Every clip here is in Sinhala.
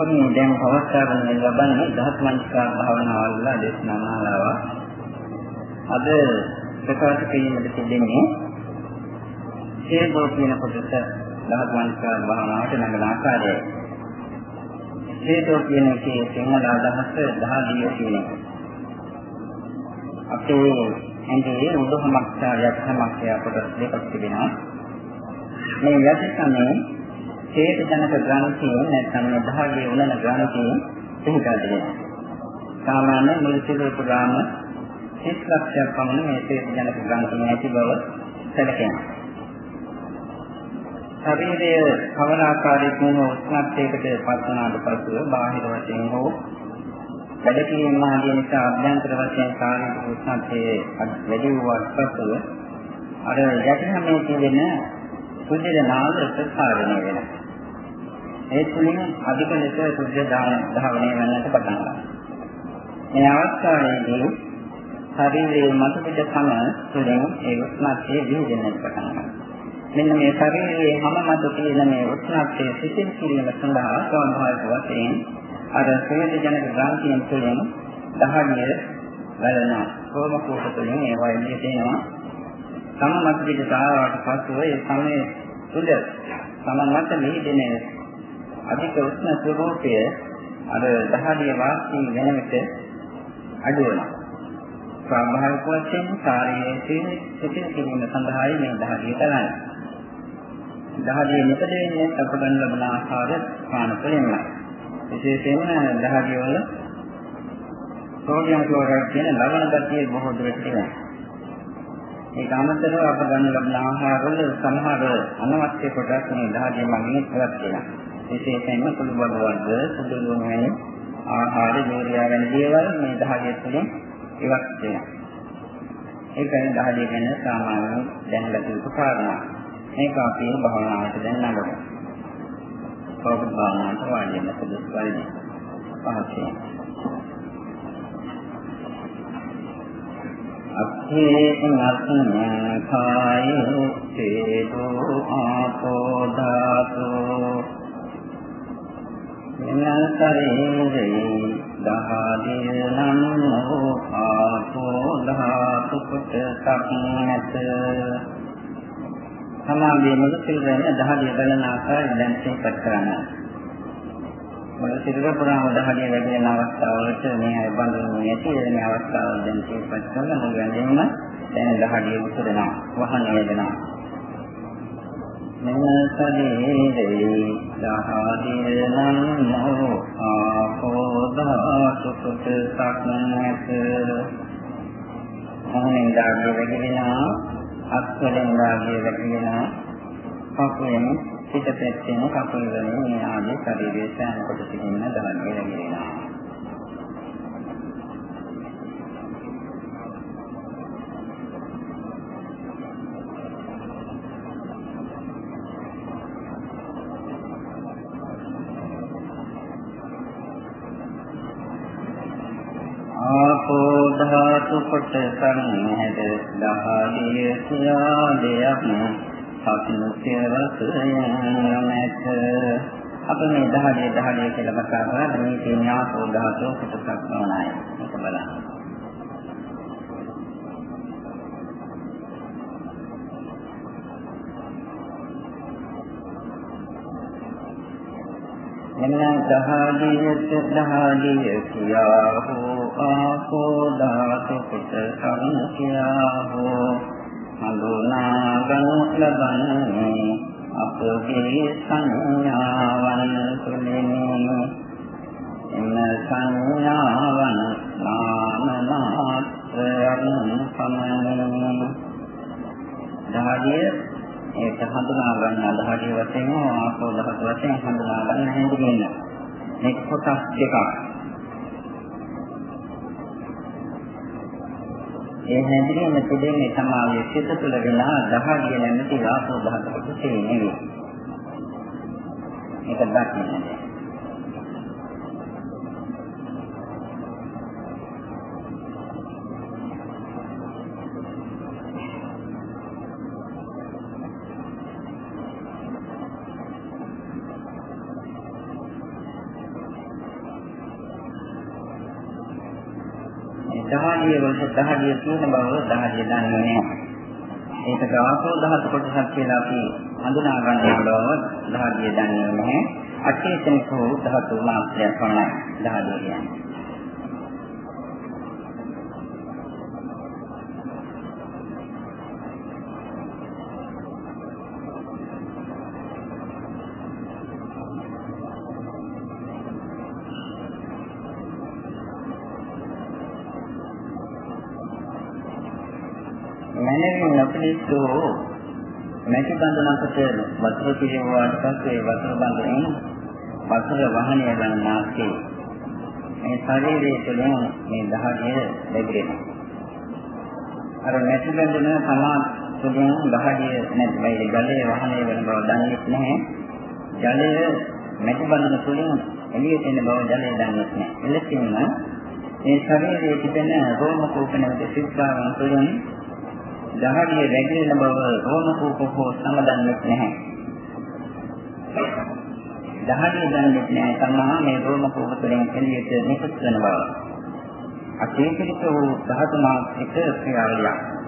අපි දැන් පවත්වාගෙන ලබන්නේ දහස් මනස්කාර භාවනාව වල දේශනා මාලාව. අද ප්‍රකාශ කිරීමට තිබෙන්නේ හේතෝ කියන කොටස දහස් මනස්කාර භාවනාවට නඟන ආකාරයයි. හේතෝ කියන එකේ සිංහල අදහස දහදිය කියන එක. අපේ ඇඟේ උඩහමක් සහ යටිහමක් කියලා කොටස් දෙකක් තිබෙනවා. මේ යටිහමේ හේත ජනක ග්‍රන්ථිය නැත්නම් දහගේ උනන ග්‍රන්ථිය පිහිටා දෙනවා. සාමාන්‍ය මිනිස්සු පුරාම 30 ලක්ෂයක් පමණ මේ හේත ජනක ග්‍රන්ථිය ඇති බව සැලකෙනවා. ශරීරය කවර ආකාරයකින් හෝ උෂ්ණත්වයකට පත්වනාට පසුව බාහිර වශයෙන් හෝ වැඩකිරීම ආදී නිසා අභ්‍යන්තර වශයෙන් කායික උෂ්ණත්වයේ වැඩි වූවත් පසුව අර යටිහමේ තියෙන සුද්ධ නාම ප්‍රසාරණය වෙනවා. ඒ තුලින් අධික ලෙස සුද්ධ ධාවනය වෙන්නට පටන් ගන්නවා. මේ අවස්ථාවේදී ශරීරයේ මත පිට සම තුළින් ඒ උෂ්ණත්වය විහිදෙන්නට පටන් ගන්නවා. මෙන්න මේ ශරීරයේ හැම මත තියෙන මේ උෂ්ණත්වය සිසිල් කිරීම සඳහා ස්වභාවික වශයෙන් අර සේද ජනක ග්‍රන්ථියෙන් තුළින් දහඩිය වැඩන කොම කෝෂ තුළින් ඒවා එළියට එනවා. සමමත් පිට සාරවට පසුව ඒ සමයේ තුල සමමත් මෙහිදෙන අධික උෂ්ණ ස්වභාවය අර දහඩිය වාසී වෙන විට අඩු වෙනවා. ස්වාභාවික වශයෙන් ශාරීරික සිතින් කිරීම සඳහායි මේ දහඩිය කරන්නේ. දහඩිය නිපද වෙන්නේ අප ගන්න ලබන ආහාර පාන වලින්මයි. විශේෂයෙන්ම දහඩිය වල සෝඩියම් ක්ලෝරයිඩ් කියන ලවණ ගතිය බොහෝ දුරට තියෙනවා. ඒක අමතරව අප ගන්න ලබන ආහාර වල සමහර අනවශ්‍ය කොටස් මේ දහඩිය මගින් ඉවත් වෙනවා. විශේෂයෙන්ම කුළු බඩ වර්ග, සුදු ලුණු වැනි ආහාර යෝරියා වැනි දේවල් මේ දහඩිය තුළින් ඉවත් වෙනවා. ඒකයි දහඩිය ගැන සාමාන්‍යයෙන් දැනගත යුතු කාරණා. මේක අපි භාවනාවට දැන් නගමු. කවුරු භාවනාවට වාඩි වෙන සුදුසු පරිදි. පහසෙන්. අක්ඛේ නත්න කායෝ තේජෝ ආපෝ ධාතෝ මෙන්නතරේ දහදිය නම් ආපෝ ධාතු කොට සක්නත සමාධියේ මුල සිල්වෙන දහදිය බලන ආකාරය දැන් සිහිපත් කරනවා. මුල සිල්ව පුරාම දහදිය ලැබෙන අවස්ථාවලට මේ අය බඳුන්නේ නැති වෙන අවස්ථාවල් දැන් සිහිපත් කරන මුල ගැනීම දැන් දහදිය උසදනවා වහන වේදනා. මෙන්න සදීරේ දහදිය නම් ආපෝ ධාතු කුත සක්නත මොහොනින් දාගේ වැగిලා අත්වලින් වාගේ වැටෙනවා කකුලෙන් පිට පැත්තෙන් කකුල වලින් මේ ආදී ශරීරයේ සෑම කොටසකින්ම දහන්නේ ලැබෙනවා ධාතු කොට සංහැද දහදිය කියා දෙයක් සතුටේ රසයෙන් නැත අප මේ දහදිය දහදිය කියලා කතා කරලා මේ තියෙන ආපෝ ධාතු කොටසක් නෝනායි මේක බලන්න. එන්න දහදියට දහදිය කියා හෝ ආපෝ ධාතු කුත සංඛ්‍යා හෝ හඳුනා ගනු ලබන්නේ අපගේ සංඥාවන් තුලින් එන්න සංඥාවන් නාම මාත්‍රයන් සමනි දහදිය ඒක හඳුනා ගන්න අදහඩිය වශයෙන් ආපෝ දහතු වශයෙන් හඳුනා ගන්න හැඳින්වෙන මේක කොටස් දෙකක්. ඒ හැඳින්වෙන තිබෙන්නේ තමයි සිත තුළ වෙන දහඩිය නැමැති ආපෝ දහතු කොටසේ නෙවෙයි මේක දක්වන්නේ. දහඩිය වලට දහඩිය තියෙන බව දහඩිය දන්නේ නැහැ. ඒක ආපෝ ධාතු කොටසක් කියලා අපි හඳුනා ගන්න බව දහඩිය දන්නේ නැහැ. අචේතනිකෝ ධාතු මාත්‍රයක් පමණයි දහඩිය කියන්නේ. නොපිළිස්සු මැටි බඳුනකට වතුර පිරවුවාට පස්සේ වතුර බඳුනෙන් වතුර වහනය ගන්නාසේ මේ ශරීරයේ තුළින් මේ දහඩිය ලැබෙනවා. අර මැටි බඳුන තමා තුළින් දහඩිය නැත්නම් ජලයේ වහනය වෙන බව දන්නේ නැහැ. ජලය මැටි බඳුන තුළින් එළියට එන බව ජලය දන්නේ නැහැ. එලෙසින්ම මේ ශරීරයේ තිබෙන රෝම කෝපන සිද්ධාවන් තුළින් දහඩිය වැగిරෙන බව රෝම කූපකෝ සමදන්නේ නැහැ. දහඩිය දන්නේ නැහැ තමා මේ රෝම කූප තුළින් එළියට නිකුත් වෙන බව. අතීතික වූ ධාතු මාත්‍රික ක්‍රියාවලියක්.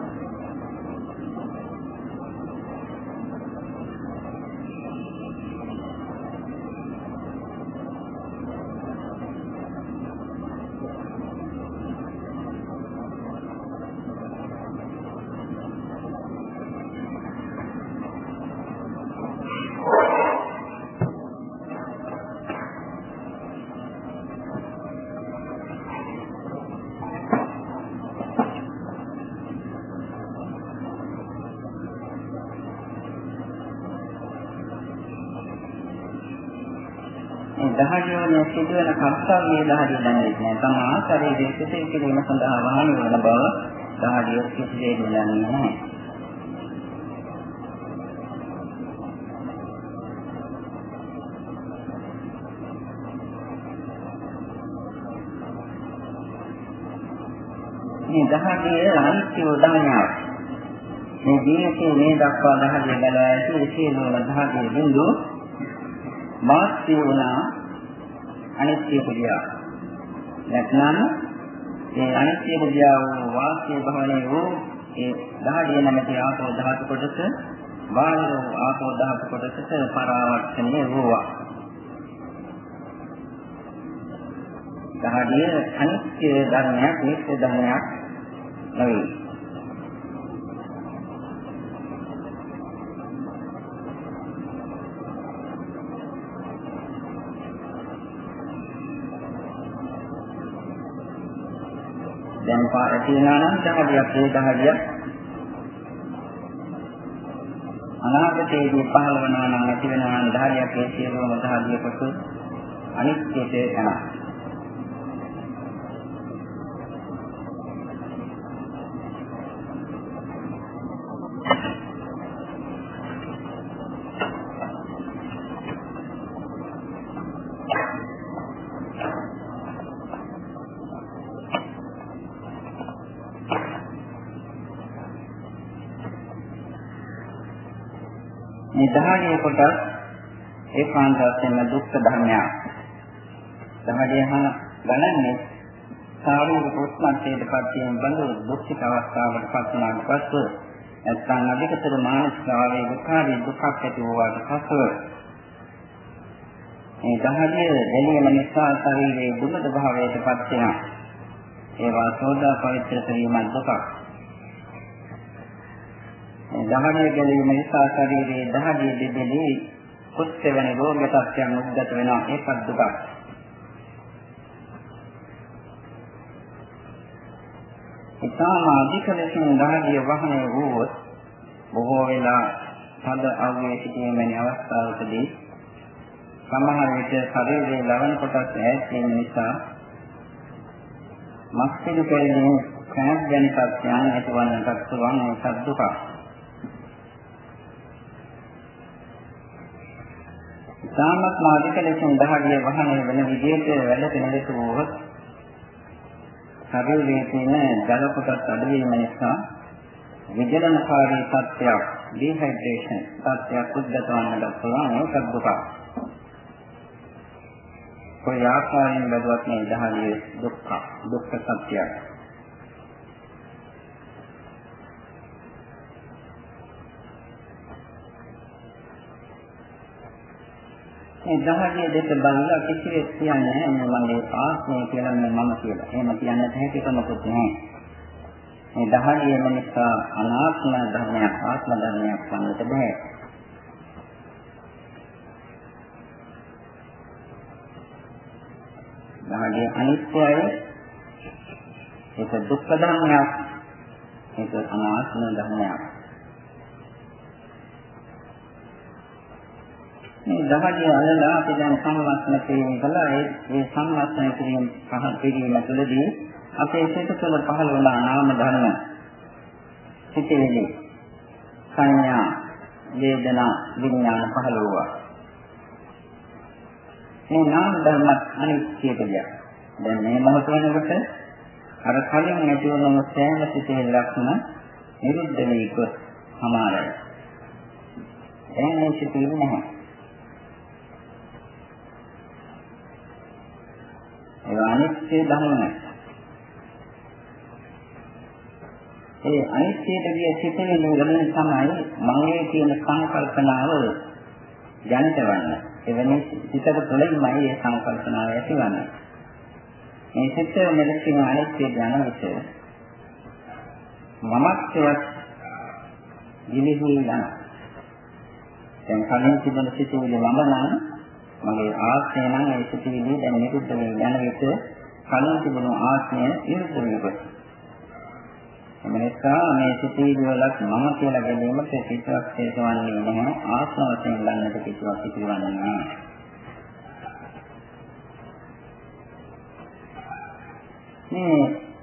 සිදුවන කර්තව්‍ය දහඩිය දන්නේ නැහැ. තමා ශරීරයේ සිටී කිරීම සඳහා වහන වන බව දහඩිය කිසිදේ දන්නේ නැහැ. මේ දහඩිය අනිත්‍ය උදාහරණයක්. මේ ජීවිතයේ මේ දක්වා දහඩිය බැලුවා ඇති සියලුම දහඩිය බිඳු මාත්‍ය වුණා අනිත්‍ය පුදියා. නැත්නම් මේ අනිත්‍ය පුදියා වූ වාක්‍ය භවනේ වූ ඒ දහඩිය නැමැති ආපෝ ධාතු කොටස බාහිර වූ ආපෝ ධාතු කොටසට පරාවර්තනය වූවා. දහඩිය අනිත්‍ය ධර්මයක් නිත්‍ය ධර්මයක් නෙවෙයි. දැන් පාර තියනවා නම් දහඩියක් ඒ දහඩියක් අනාගතයේදී පහළ වෙනවා නම් නැති වෙනවා නම් දහඩියක් ඒ සියලුම දහඩිය කොට අනිත්‍යයට යනවා. දහඩිය කොටස් ඒකාන්ත වශයෙන්ම දුක්ඛ ධර්මයක්. දහඩිය හා ගණන්නේ සාරූප උත්මත්තේට පත්වීම බඳු දුක්ඛිත අවස්ථාවට පත් වුණාට පසු නැත්නම් අධිකතර මානසික ආවේගකාරී දුකක් ඇති වූාට පසු මේ දහඩිය දෙලියම නිසා ශරීරයේ දුමද භාවයට පත් වෙනවා. ඒවා සෝදා පවිත්‍ර කිරීම දුකක්. දහඩිය ගැලීම නිසා ශරීරයේ දහඩිය දෙදෙලේ කුෂ්ඨ වෙන රෝග තත්ත්වයන් උද්ගත වෙනවා ඒකත් දුකක්. ඉතාම අධික ලෙසින් දහඩිය වහනය වුවොත් බොහෝ වෙලා තද අවුවේ සිටීමේ අවස්ථාවකදී සමහර විට ශරීරයේ ලවණ කොටස් ඈත් වීම නිසා මස්තික පෙරෙන කෑම් ගැන සත්‍යයන් ඇතිවන්නට පුළුවන් ඒ සද්දුක. සාමත් මාධික ලෙසින් දහඩිය වහනය වෙන විදිහට වැඩ පිළිවෙත වුවොත් ශරීරයේ තියෙන ජල කොටස් අඩු වීම නිසා විජලනකාරී තත්ත්වයක් ඩිහයිඩ්‍රේෂන් තත්ත්වයක් උද්ගත වන්නට පුළුවන් ඒකත් දුක. කොයි ආකාරයෙන් බැලුවත් මේ දහඩිය දුක්ඛ දුක්ඛ සත්‍යයක්. මේ දහඩිය දෙක බලලා කිසිවෙක් කියන්නේ නැහැ මගේ ආත්මය කියලා මම කියලා. එහෙම කියන්නත් හැකියාවකුත් නැහැ. මේ දහඩිය නිසා අනාත්ම ධර්මයක් ආත්ම ධර්මයක් වන්නට බෑ. දහඩිය අනිත්‍යයි. ඒක දුක්ඛ ධර්මයක්. ඒක අනාත්ම ධර්මයක්. මේ දහඩිය අල්ලලා අපි දැන් සම්වස්න කිරීම කළා. ඒ ඒ සම්වස්න කිරීම පහ කිරීම තුළදී අපේ සිත තුළ පහළ වන නාම ධර්ම. සිතෙලි සංඥා වේදනා විඥාන පහළ වුණා මේ නාම ධර්ම අනිත්‍ය දෙයක් දැන් මේ මොහොත වෙනකොට අර කලින් නැති වුණ සෑම සිතේ ලක්ෂණ නිරුද්ධ වෙයික සමාරයි දැන් මේ සිතේ නැහැ. ඒ අනිත්‍ය ධර්ම. ඒ අනිත්‍යයට ගිය සිතේ වලින් තමයි මගේ කියන සංකල්පනාව ජනිත වන්නේ. එවැනි සිතක තුළින්මයි මේ සංකල්පනාව ඇතිවන්නේ. මේ සිත මෙලෙසින් අනිත්‍ය ඥාන විට මමත්වයක් දිලිහි යන. දැන් කලින් තිබෙන සිතුවිලි මම නම් මගේ ආත්මය නම් ඒ සිටිවිලි දැන් නිරුද්ධ වෙන යන විට කලින් තිබුණු ආත්මය නිරුද්ධ වෙනවා. එම නිසා මේ සිටිවිලි වලත් මම කියලා ගැනීමට කිසිවක් හේතුවන්නේ නැහැ. ආත්ම වශයෙන් ගන්නට කිසිවක් හිතවන්නේ නැහැ. මේ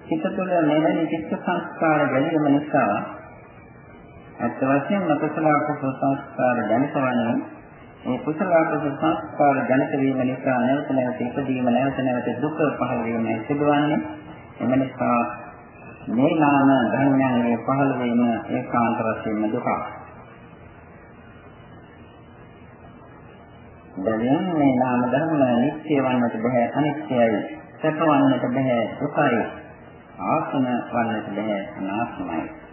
හිත තුළ මෙවැනි චිත්ත සංස්කාර ගැනීම නිසා අත් වශයෙන්ම කුසල අකුසල සංස්කාර දැනසවන්නේ මේ කුසල අකුසල සංස්කාර ජනිත වීම නිසා නැවත නැවත ඉපදීම නැවත නැවත දුක පහළ වීම සිදුවන්නේ. එම නිසා මේ නාම ධර්මයන්ගේ පහළ වීම ඒකාන්ත වශයෙන්ම දුක. දැන් මේ නාම ධර්ම නිත්‍ය වන්නට බෑ අනිත්‍යයි. සැප වන්නට බෑ දුකයි. ආත්ම වන්නට බෑ අනාත්මයි.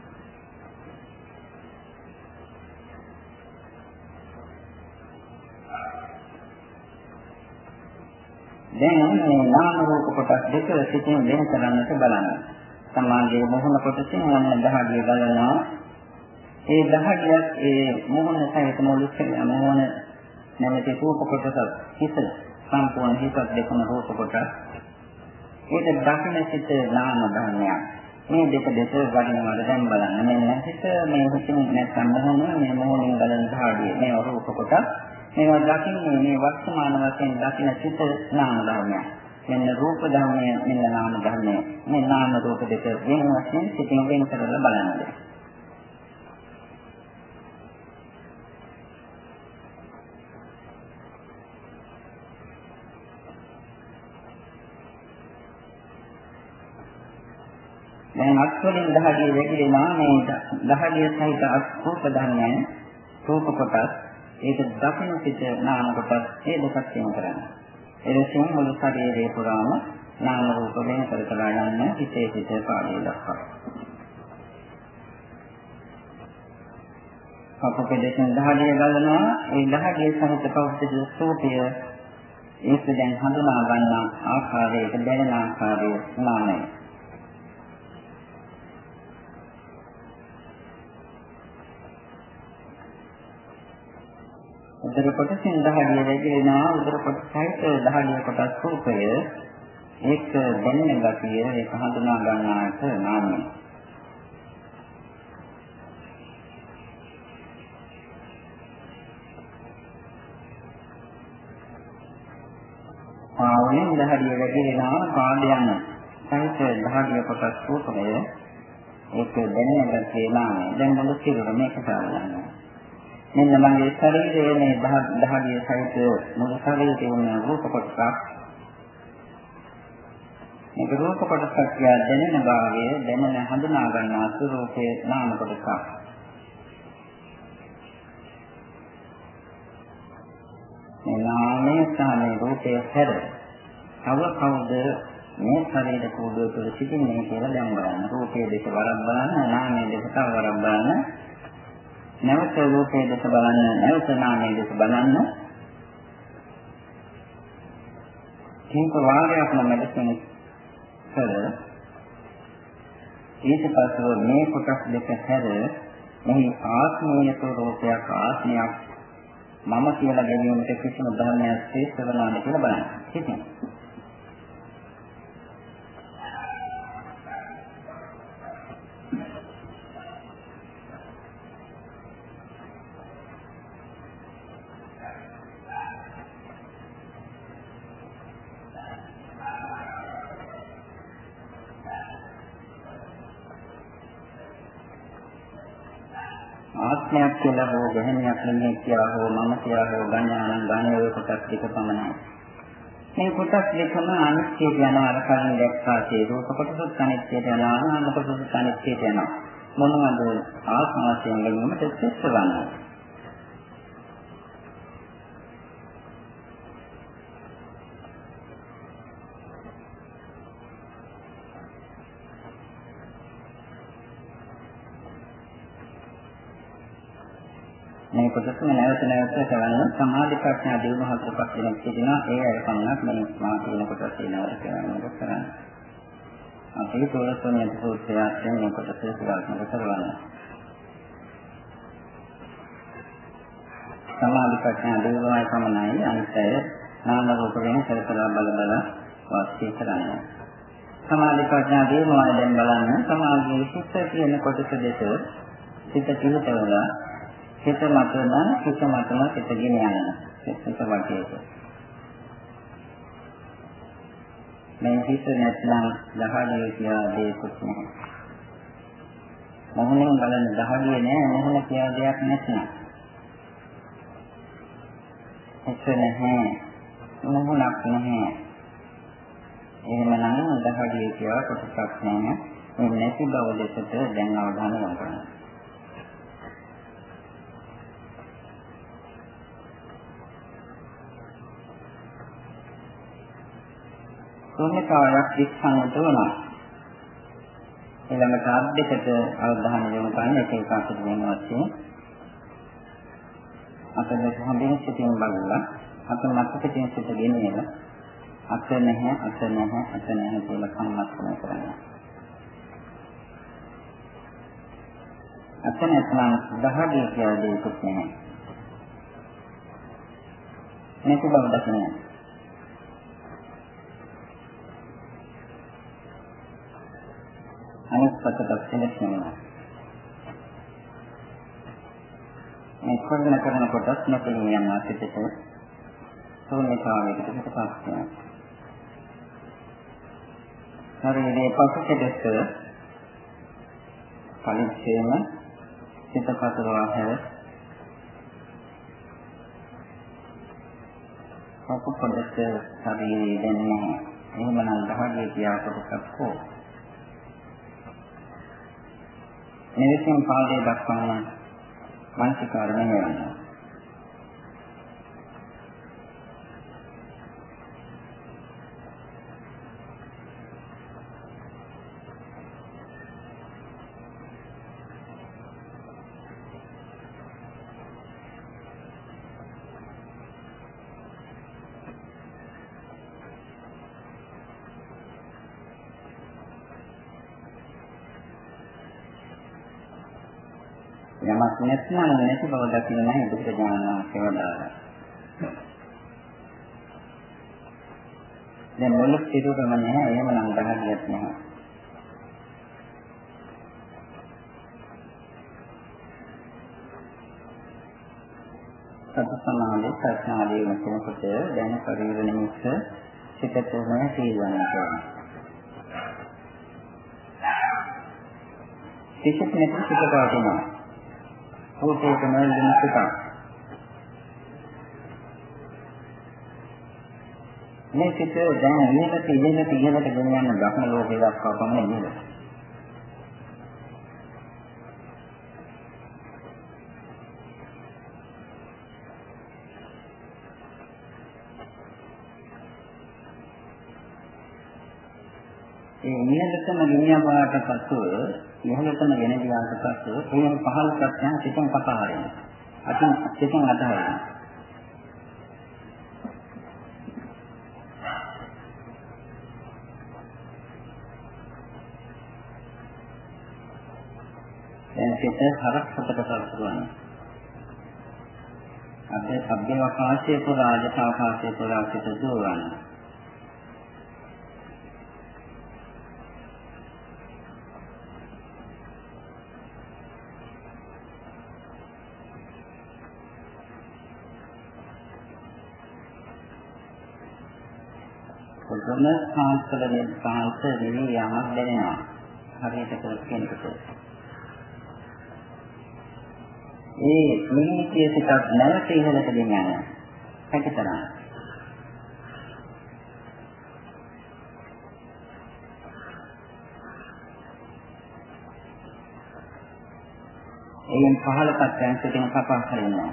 දැන් මේ නාම රූප කොටස් දෙක සිටින් වෙන කරන්නට බලන්න. සමාජයේ මොහොන කොටසින් යන දහඩිය බලනවා. ඒ දහඩියත් ඒ මොහොන සහිත මොළු මොහොන නැමැති රූප කොටස හිත සම්පූර්ණ හිතත් දෙකම රූප කොටස්. ඒක දකින්න සිට නාම ධර්මයක්. මේ දෙක දෙක වඩිනවද දැන් බලන්න. මෙන්න හිත මේ හිතින් නැත්නම් මොහොන මේ මොහොනින් බලන දහඩිය මේ රූප කොටස් මේවා දකින්නේ මේ වර්තමාන වශයෙන් දකින සිත නාම ධර්මයක්. මෙන්න රූප ධර්මය මෙන්න නාම ධර්මය. මේ නාම රූප දෙක වෙන වශයෙන් සිතින් වෙන් කරලා බලන්න. දැන් අත්වලින් දහඩිය වැగిරෙනවා මේ දහඩිය සහිත අත්ූප ධර්මයන් රූප කොටස් ඒක දකින්න සිට නාම කොටස් ඒ දෙකක් වෙන කරන්නේ. එලෙසින් මුළු ශරීරයේ පුරාම නාම රූප වෙන කර කර යන හිතේ සිට පාඩේ දක්වා. අපකදේශන දහඩිය ගලනවා ඒ දහඩිය සහිත පෞද්ගලික සූපය ඒක දැන් හඳුනා ගන්න ආකාරයට දැනෙන ආකාරය නාමය. උදර කොටසින් දහඩිය වැగిරෙනවා උදර කොටසයිට දහඩිය කොටස් රූපය. ඒක දැනෙන ගතිය ඒක හඳුනා ගන්නාට නාමය. පාවෙන් දහඩිය වැగిරෙනවා පාඩයන්. සහිත දහඩිය කොටස් රූපය. ඒක දැනෙන ගතිය නාමය. දැන් මොකද කියලා මේක කරගන්නවා මෙන්න මගේ ශරීරයේ මේ දහඩිය සහිත මුළු ශරීරයේ වුණ රූප කොටසක්. මේක රූප කොටසක් කියා දැනෙන භාවය දැනෙන හඳුනා ගන්නා ස්වરૂපයේ නාම කොටසක්. මේ නාමයේ සහ මේ රූපයේ හැර. තව කවුද මේ ශරීර කෝඩුව තුළ සිටින්නේ කියලා දැන් බලන්න. රූපයේ දෙක වරක් බලන්න නාමයේ දෙක තව වරක් බලන්න. නැවත රූපයේ දෙස බලන්න නැවත නාමයේ දෙස බලන්න මේක වාරයක්ම මෙලෙසින් කර ඊට පස්ව මේ කොටස් දෙක හැර මෙහි ආත්මීය ස්වરૂපයක් ආත්මයක් මම කියලා ගැනීමට කිසිම ධර්මයක් ශ්‍රේෂ්ඨ වෙනාද කියලා බලන්න. හිතින්. ආත්මයක් කියලා හෝ ගැහණියක් නෙමෙයි කියලා හෝ මම කියලා හෝ ගන්නානම් ගන්නේ ඔය කොටස් ටික පමණයි. මේ කොටස් දෙකම අනිත්‍යයට යනවා අර කලින් දැක්කාසේ රූප කොටසත් අනිත්‍යයට යනවා නාම කොටසත් අනිත්‍යයට යනවා. මොනවද ආත්ම වශයෙන් ගැනීමට චෙස්ස ගන්නවා. කොටසම නැවත නැවත කරන්න සමාධි ප්‍රඥා දියුණු හතරක් වෙනක් තිබෙනවා ඒ අය පමණක් මේ මා කියන කොටස ඊළඟට කරන්නකොට කරන්න. අපි තෝරසෝනිය සූත්‍රයෙන් මේ කොටස ක්‍රියාත්මක කරවන්න. සමාධි ප්‍රඥා දියුණුවයි පමණයි අනිත් අය නාම රූප වෙන සලකලා බල බල වාස්තිය කරන්නේ. සමාධි ප්‍රඥා දියුණුවයි දැන් බලන්න සමාධියේ සිත් කියන කොටස දෙක සිත පිළිතවලා හිත මතන හිත මතන හිත ගෙන යන හිත වටේට. මේ හිත නැත්නම් දහඩිය කියලා දෙයක්වත් නැහැ. මොහොනින් බලන දහඩිය නෑ මොහොන කියලා දෙයක් නැත්නම්. හිත නැහැ. මොහොනක් නැහැ. එහෙමනම් දහඩිය කියලා කොටසක් නැහැ. මේ නැති බව දෙකට දැන් අවධානය යොමු කරනවා ශූන්‍යතාවයක් විස්සන්නට වෙනවා. ඊළඟට අද්දෙකට අවධානය යොමු කරන්න එක එක අතට වෙන වශයෙන් අතට හොඳින් සිටින් බලලා අත මතකයෙන් සිට ගෙනියලා අත නැහැ අත නැහැ අත නැහැ කියලා සම්මතන කරනවා. අත නැත්නම් දහඩිය කියලා දෙයක් නැහැ. මේක බව දකින්න. අනිත් පැත්තට සැලසෙනවා. මේ කරන කරන කොටස් නැතිව යනවා පිටට ශූන්‍යතාවයකට පිටපත් වෙනවා. ශරීරයේ පසුකඩට පරිච්ඡේම සිතපතරවා හැර කපු කොටස ශරීරයේ දෙන්නේ එහෙමනම් දහඩිය කියා කොටසක් හෝ මෙලෙසින් පාදයේ දක්වන මානසිකාරණය වෙනවා. නැත්නම් නැති බව දකින්න නැහැ බුදුරජාණන් වහන්සේ වදාළා. දැන් මොළොක් සිදුවම නැහැ එහෙමනම් ගහදියක් නැහැ. සත සමාධි ප්‍රඥාදී වෙනකොට දැන පරිවර නිමිත්ත සිත තුන සීවන්නට ඕන. කිසිත් නැති සිත පවතිනවා. රූපේක නොයල්ගෙන සිතක්. මේ සිත දැන් ඉහළට ඉහළට ඉහළට ගෙන යන ධර්ම ලෝකේ දක්වා පමණ නේද? ඒ ඉහළටම ගෙනියපාට පසුව මොහොතම ගෙන ගියාට පස්සේ ප්‍රේම පහළ ප්‍රඥා සිතෙන් පසහරින. අතින් සිතෙන් අතහරින. දැන් සිත හරක් හතකට සලසනවා. අපේ අභ්‍යවකාශයේ පුරා ආජ අවකාශයේ පුරා සිත දුවනවා. පොතම සාස්ත්‍රයෙන් සාහිත දෙවි යමක් දැනෙනවා. හරියට කෙනෙකුට. ඒ නිමිතිය සිතක් නැවත ඉහළට ගෙන යන හැකිතරම්. එයින් පහළ පැත්තෙන් සිටින කපා හරිනවා.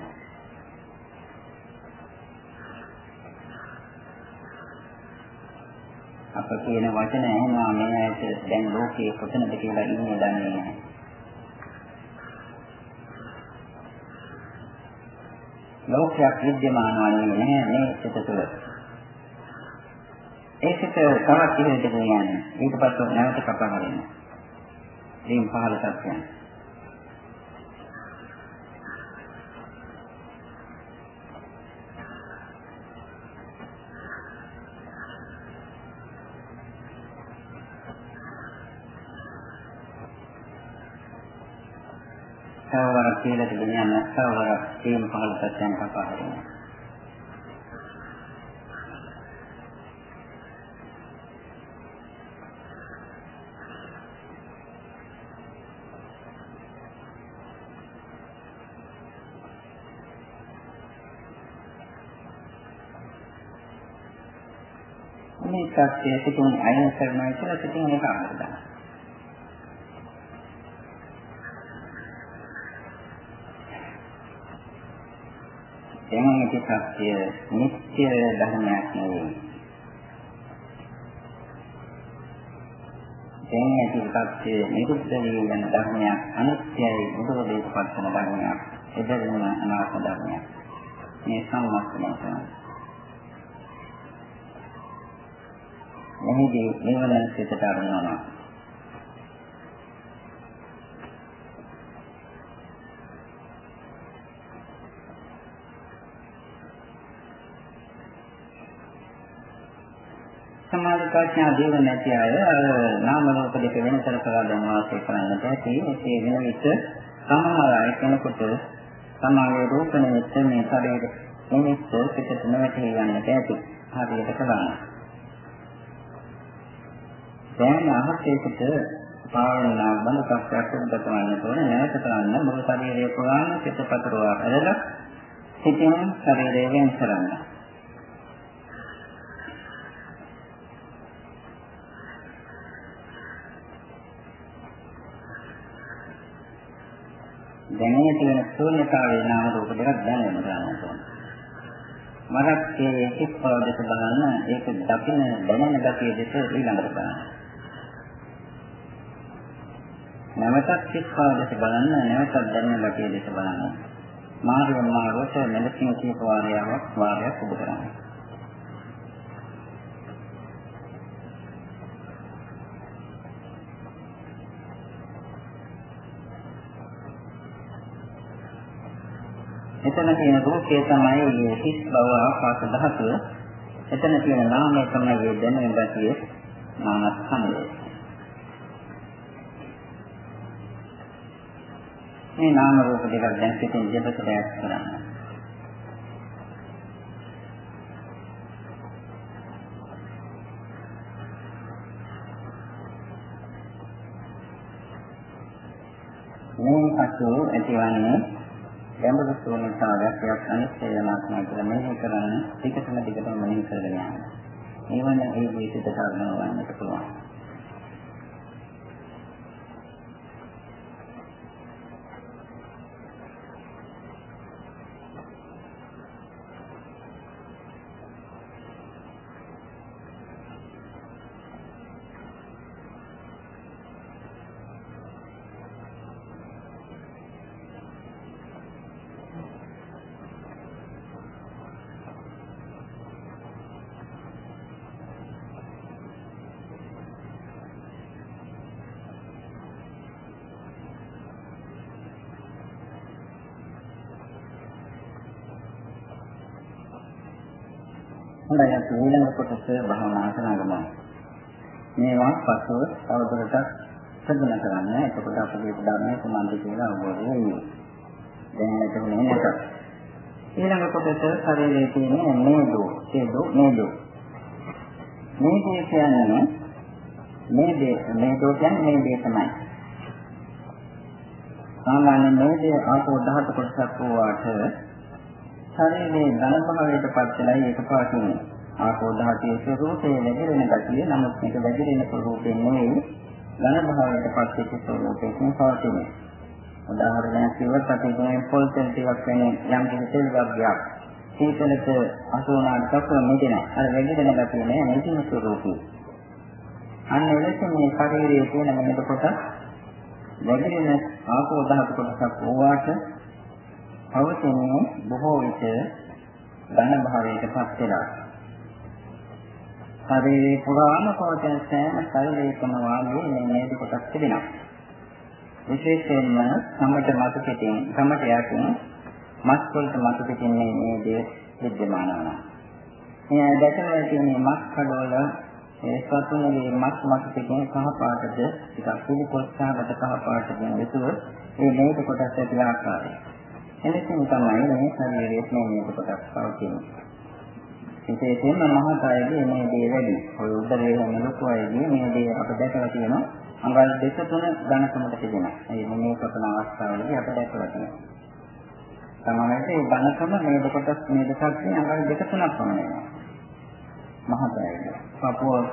කියන වචන ඇහෙනවා මේ ඇයිට දැන් ලෝකයේ කොතනද කියලා ඉන්නේ දන්නේ නැහැ. ලෝකයක් විද්‍යමාන වන්නේ නැහැ මේ සිත තුළ. ඒකට තවත් ඉහළට ගෙන යන්නේ. ඊට පස්සේ නැවත කපා හරිනවා. ඉතින් පහළ සත්‍යයන්. තවවරක් කියලා දෙගෙන යන තවවරක් තේම පහළ පැත්තෙන් කපා හරිනවා. මේ සත්‍යය සිතුම් අයින් කරනවා කියලා සිතින් ඒක අහනවා. දැන් සත්‍ය නිත්‍ය ධර්මයක් නෙවෙයි. දැන් මේක සත්‍ය නිරුද්ධ වී යන ධර්මයක් අනිත්‍යයි බුදුරජාණන් පස්සන ධර්මයක් එදෙන්න අනාත්ම ධර්මයක්. මේ සම්මස්තනය තමයි. මෙහිදී නිවන සිතට අරනවා. සමාධි ප්‍රඥා දේව නැති අය නාම රූප දෙක වෙනතර කරලා දැන් වාසය කරන්නට ඇති. ඒ වෙන විට සමහර අය කෙනෙකුට සමාගයේ රූප නිමිත්ත මේ ශරීර නිමිත්ත පිටට නොවැටී යන්නට ඇති. හරියට කළා. දැන් අහසේකට භාවනා බලකක් අකුරුද කරන්න ඕන නැවත කරන්න මුළු ශරීරය පුරාම සිත පතරවා ඇදලා සිතින් ශරීරය වෙන් කරන්න. දැනෙන තියෙන ශූන්‍යතාවයේ නාම රූප දෙකක් දැනෙන්න ගන්නවා. මරක්කේ එක් පවදක බලන්න ඒක දකින දැනෙන ගතිය දෙක ඊළඟට බලන්න. නැවතත් එක් පවදක බලන්න නැවතත් දැනෙන ගතිය දෙක බලන්න. මාර්ගම මාර්ගයට මෙලෙසින් කීප වාරයක් වාරයක් උඩ කරන්නේ. එතන තියෙන රූපය තමයි හිස් බව ආකාශ ධාතුව. එතන තියෙන නාමය තමයි මේ දැනෙන ගතිය නාමස්කන්ධය. මේ නාම රූප දෙක දැන් සිටින් දෙපසට ඈත් කරන්න. මේ පසු ඇතිවන්නේ ගැඹුරු ශූන්‍යතාවයක් යක් අනිත්‍ය යනාත්මය කියලා මෙහෙය කරන්න ටිකටම ටිකටම මෙහෙය කරගෙන යනවා. ඒවන ඒ විශේෂ කාරණා වන්නට පුළුවන්. ඊළඟ කොටස භාවනා කරනවා. මේවා පසුව තවදුරටත් ප්‍රගුණ කරන්න. එතකොට අපේ ධර්මයේ කුමන්ද කියලා අවබෝධ වෙනවා. දැන් නැතුනේ නැත. ඊළඟ කොටස ශරීරයේ තියෙන නේදෝ, හේදෝ, නේදෝ. නේදේ කියන්නේ නේදේ, නේදෝ කියන්නේ නේදේ තමයි. සාමාන්‍ය නේදේ ආපෝ ධාතු කොටසක් වූාට ශරීරයේ ධන භාවයට පත් වෙලා ඒක පවතිනවා. ආකෝදාහයේ ස්වરૂපයේ වැදිරෙන ගතිය නමුත් මේක වැදිරෙන ස්වરૂපයෙන් නෙවෙයි ඝන භාවයට පත් වෙච්ච ස්වરૂපයෙන් පවතින. උදාහරණයක් කිව්වොත් අපි මේ පොල් තෙල් ටිකක් වෙන යම් කිසි තෙල් වර්ගයක් සීතලක අසෝනාට පසු මෙදින අර වැදිරෙන ගතිය නෑ මේකේ ස්වરૂපය. අන්න එලෙස මේ ශරීරයේ තියෙන මොනද කොටස් වැදිරෙන ආකෝදාහක කොටසක් ඕවාට පවතින බොහෝ විට ඝන භාවයට පත් වෙනවා. ශරීරේ පුරාම පවතින සෑම ශරීරයකම වාගේ මේ නේද කොටස් තිබෙනවා. විශේෂයෙන්ම සමට මත පිටින් සමට යටින් මස් වලට මත පිටින් මේ නේද විද්‍යමාන වෙනවා. මේ දැකලා තියෙන මස් කඩවල ඒ සතුන්ගේ මස් මත පිටින් කහ පාටද ටිකක් පිළි කොස්සාකට කහ පාටකින් යුතුව මේ නේද කොටස් ඇති ආකාරය. එලෙසින් තමයි මේ ශරීරයේ මේ කොටස් පවතින්නේ. විශේෂයෙන්ම මහත් අයගේ මේ දේ වැඩි. ඔය උදරයේ හැම ලොකු අයගේ මේ දේ අප දැකලා තියෙනවා. අඟල් දෙක තුන ඝනකමට තිබෙනවා. ඒ මේ කපන අවස්ථාවලදී අප දැකලා තියෙනවා. සමහරවිට මේ ඝනකම මේ කොටස් මේ දෙකක් අඟල් දෙක තුනක් පමණ වෙනවා. මහත් අයගේ. පපුව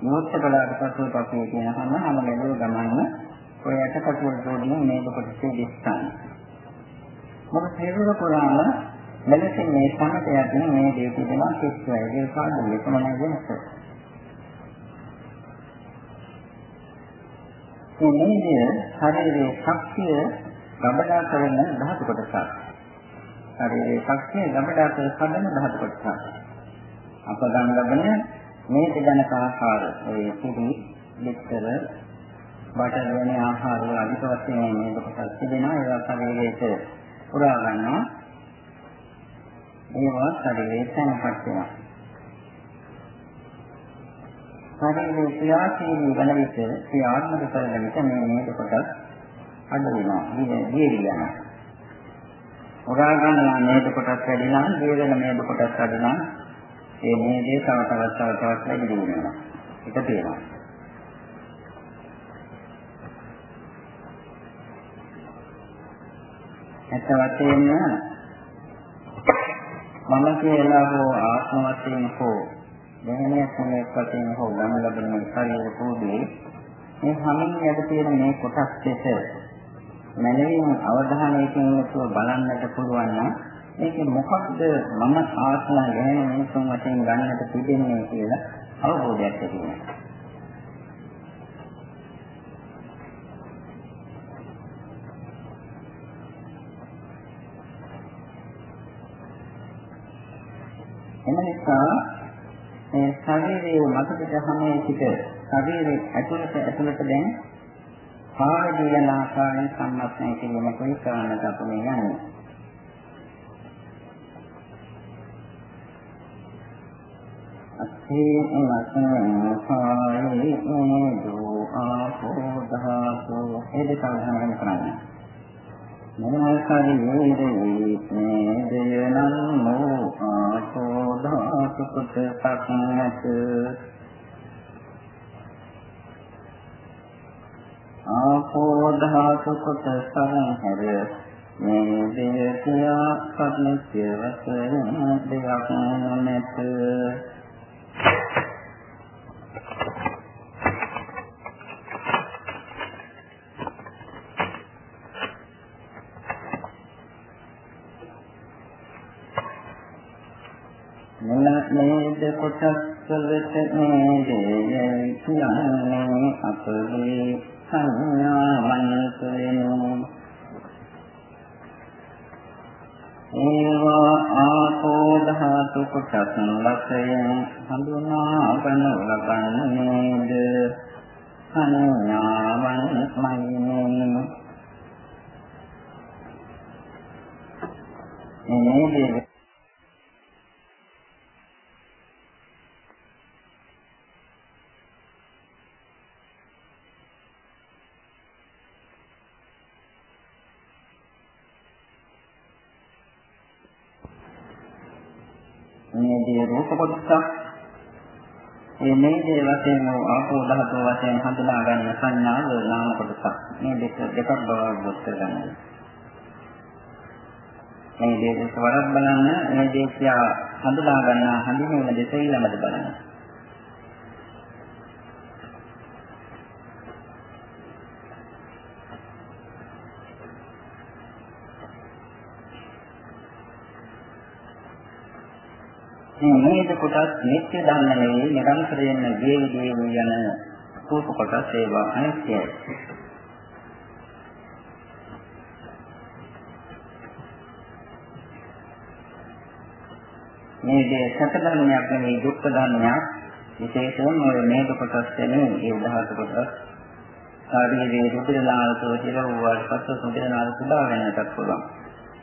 මොහොත කලාට පසු පපුවේ තියෙන හැම හැම ලැබුව ගමන්න ඔය යටකටුවල තෝරන මේ කොටසේ දිස්ථාන. මොකද හේතුව පුරාම මෙලෙසින් මේ සමත යටින් මේ දේ තිබෙනවා කිස්සයි ඒ කාඩු එකම නැගෙනස. මේ නේදය ශරීරයේ ශක්තිය ගබඩා කරන ධාතු කොටසක්. ශරීරයේ ශක්තිය ගබඩා කර සඳන ධාතු කොටසක්. අප ගන්න ලබන මේ දෙගණක ආහාර ඒ පිළි, විතර, බටර් වැනි ආහාර වල අධික වශයෙන් මේ කොටස් තිබෙනවා ඒවා ශරීරයේ පුරා ගන්නවා ඒවා ශරීරයේ තැන්පත් වෙනවා. ශරීරයේ ක්‍රියාශීලී වන විට ක්‍රියාත්මක කරන විට මේ නේද කොටස් අඩු වෙනවා. දිය යනවා. උරා ගන්නවා නේද කොටස් වැඩි නම් දිය වෙන නේද කොටස් අඩු නම් ඒ නේදේ තව තවත් තව තවත් වැඩි වෙනවා. ඒක තියෙනවා. ඇත්ත වශයෙන්ම මම කියලා හෝ ආත්ම වශයෙන් හෝ දෙවෙනි සමයක් වශයෙන් හෝ ගන්න ලබන මේ ශරීර කෝඩේ මේ හැමින් යට තියෙන මේ කොටස් දෙක මනමින් අවධානයකින් යුතුව බලන්නට පුළුවන් නම් මේක මොකක්ද මම ආත්ම ගැන මිනිසුන් වශයෙන් ගන්නට තිබෙන්නේ කියලා අවබෝධයක් ඇති වෙනවා. එම නිසා මේ ශරීරයේ මතක හැමේ සිට ශරීරයේ ඇතුළත ඇතුළත දැන් පාරදී යන ආකාරයෙන් සම්මස්නය කිරීම කොයි කාරණාද අපි යන්නේ. අත්ථේ වසන පාරේ නෝදෝ ආපෝ දහසෝ ඒ දෙක ගන්න කරන්නේ. මොනවාකාරී වේදේනං මෝ ආසෝ ධාතු කුතක් නැත ආපෝ ධාතු කුත සංහර මේ දෙය කියා කර්ණ්‍ය වශයෙන් දෙයක් නැත. නේද කොටස් වලට නේද කියන්නේ අපේ සංඥාවන් තුළින් ඒවා ආපෝ ධාතු කොටස් වශයෙන් හඳුනාගෙන ලබන්නේද සංඥාවන් මයිනේ මේ මේ දේ රූප කොටසක් මේ මේදේ වශයෙන් ආපෝ ධාතු වශයෙන් හඳුනා ගන්න සංඥාව නාම කොටසක් මේ දෙක දෙකක් බව අවබෝධ කරගන්න. මේ දේ දෙක වරක් බලන්න මේ දේ කියා හඳුනා ගන්න හඳුනන දෙස ඊළඟට බලන්න. මේ මේක කොටස් නිත්‍ය ධර්ම නෙවෙයි නිරන්තරයෙන්ම ජීවි ජීවි යන රූප කොටස් ඒවා අනිත්‍යයි. මේ දේ සත්‍ය ධර්මයක් නෙවෙයි දුක්ඛ ධර්මයක්. විශේෂයෙන්ම ඔය මේක කොටස් කියන්නේ ඒ උදාහරණ කොටස්. ශාරීරික රුධිරනාලතෝ හිරවුවාට පස්සේ රුධිරනාල සුදා වෙනටත් පුළුවන්.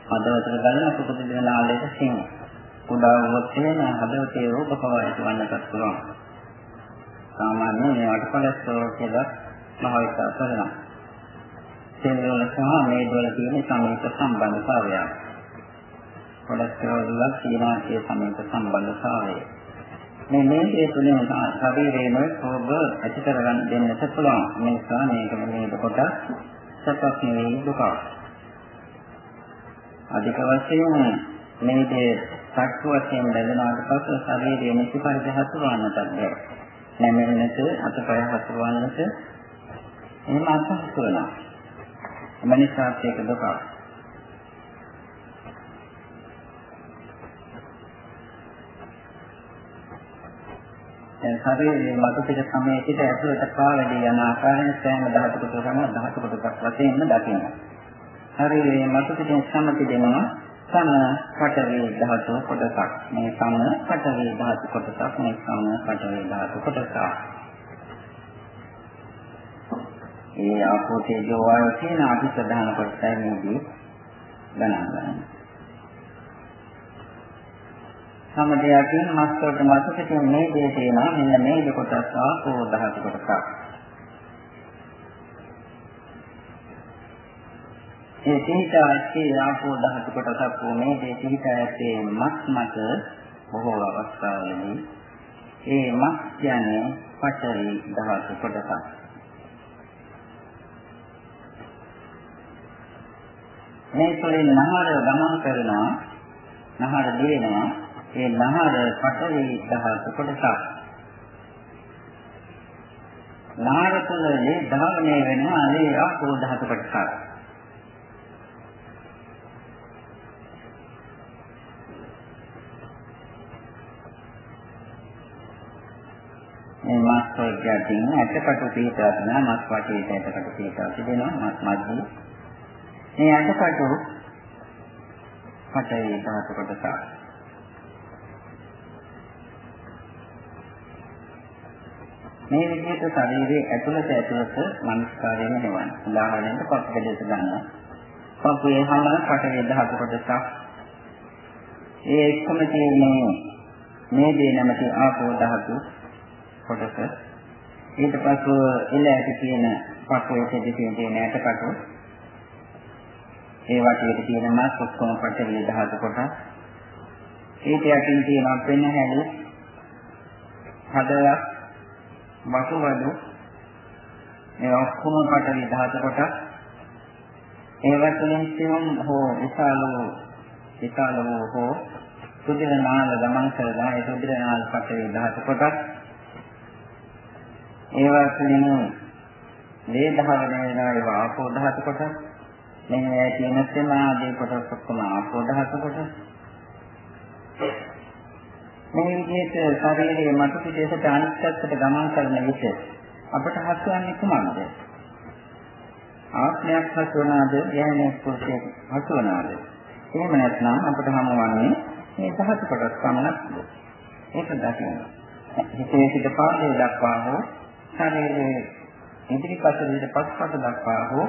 අදවතර ගන්න සුපුදු දිනාලයට සිංහ. කුඩා වුණොත් එහෙම හදවතේ රෝග පවායට වන්නටත් පුළුවන්. සාමාන්‍යයෙන් මේවට කොලෙස්ටරෝල් කියලා භාවිත කරනවා. සෙල් වල සහ මේද වල තියෙන සමීප සම්බන්ධතාවය. කොලෙස්ටරෝල් වල තියෙන ඒ සමීප සම්බන්ධතාවය. මේ මේකේ තුලින් ශරීරයේම රෝග ඇති කරගන්න දෙන්නට පුළුවන්. මේ නිසා මේක මේක කොට සත්‍යක් නෙවෙයි දුක. අධික වශයෙන් මේකේ සක්ක වශයෙන් බැඳෙනාට පස්සේ ශරීරයේ නිසි පරිදි හසුරවන්නට බැහැ. නැමෙන්නට අතපය හසුරවන්නට එහෙම අසහසු වෙනවා. මනසාත් ඒක දුක. දැන් ශරීරයේ මතු පිට සමයකට ඇතුළට පාවැඩි යන ආකාරයෙන් සෑම දහසකට ගම දහසකටක් වශයෙන්ම දකින්න. ශරීරයේ මතු පිටින් සමති දෙනවා සම පඨවි ධාතු කොටසක්. මේ සම පඨවි ධාතු කොටසක්. මේ සම පඨවි ධාතු කොටසක්. ඒ ආපෝ තේජෝ වායෝ කියන අති ප්‍රධාන කොටසයි මේදී ගණන් ගන්න. සමදයකින් මස්තෝට මතකයෙන් මේ දේ තියෙනවා මෙන්න මේ කොටස ආපෝ ධාතු කොටසක්. ඒ තීතාච්චේ ආපෝ ධාතු කොටසක් වූ මේ දේ තීතාච්චේ මස් මත බොහෝ අවස්ථාවලදී ඒ මස් කියන්නේ පඨවි ධාතු කොටසක්. මේ තුළින් නහර ගමන් කරනවා නහර දිවෙනවා ඒ නහර පඨවි ධාතු කොටසක්. නහර තුළ මේ ධාවනය වෙනවා ඒ ආපෝ ධාතු කොටසක්. මේ මාස් වර්ගයක් තියෙන ඇටකටු පිටා තියෙනවා මාස් වටේට ඇටකටු පිටා තිබෙනවා මාස් මැදි මේ ඇටකටු පටේ ධාතු කොටස මේ විදිහට ශරීරයේ ඇතුළත ඇතුළත මනස්කාරයෙන් නෙවන උදාහරණයක් පස්සෙදෙස ගන්න පපුවේ හැම පටේ ධාතු කොටසක්. ඒ එක්කම තියෙන්නේ මේ දේ නැමැති ආපෝ ධාතු කොටස. ඊට පස්ව එළ ඇති තියෙන පපුවේ දෙකේ තියෙන ඇටකටු ඒ වටේට තියෙන මාස් ඔක්කොම පටවිලි දහස කොටස්. ඊට යටින් තියෙන පෙන හැලි. හදයක් වසුවදු මේ ඔක්කොම පටවිලි දහස කොටස්. ඒවත් තුළින් සියුම් හෝ විශාල වූ විශාල වූ හෝ සුදිර නාල ගමන් කරලා ඒ සුදිර නාල පටවිලි දහස කොටස්. ඒවා තුළින් මේ ධාවන වෙනවා ඒවා ආපෝ ධාතු කොටස්. මේ තියෙන තෙම ආදී කොටස් ඔක්කොම ආපෝ ධාතු කොටස්. මේ විදිහට ශරීරයේ මතු පිටේට අනිත්‍යත්වයට ගමන් කරන විට අපට හසුවන්නේ කුමක්ද? ආත්මයක් හසුවනවාද? යහනේ පුරුෂයෙක් හසුවනවාද? එහෙම නැත්නම් අපට හමුවන්නේ මේ ධාතු කොටස් පමණක්ද? ඒක දකින්න. හිතේ සිට පාදයේ දක්වා හෝ ශරීරයේ ඉදිරිපස විට පස්පස දක්වා හෝ